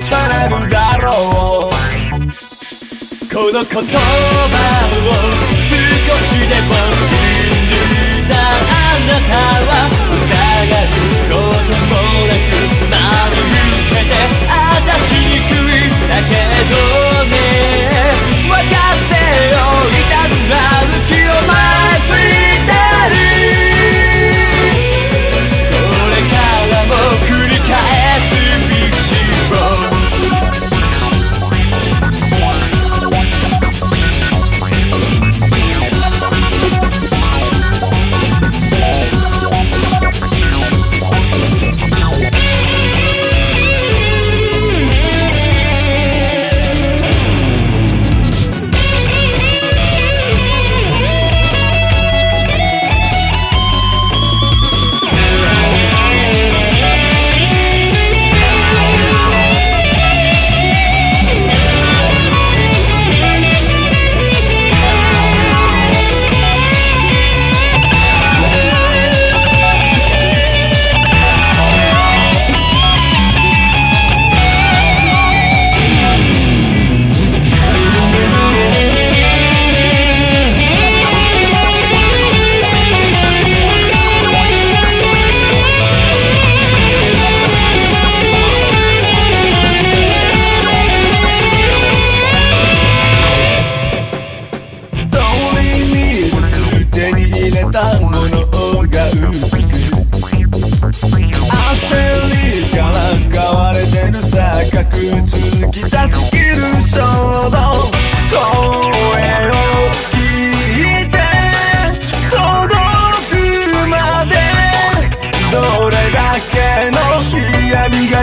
重なるだろう。この言葉を少しでも信じた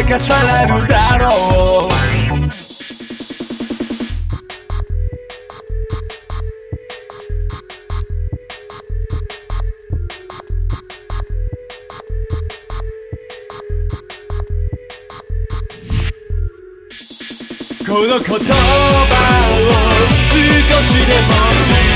が重なるだろう。この言葉を少しでも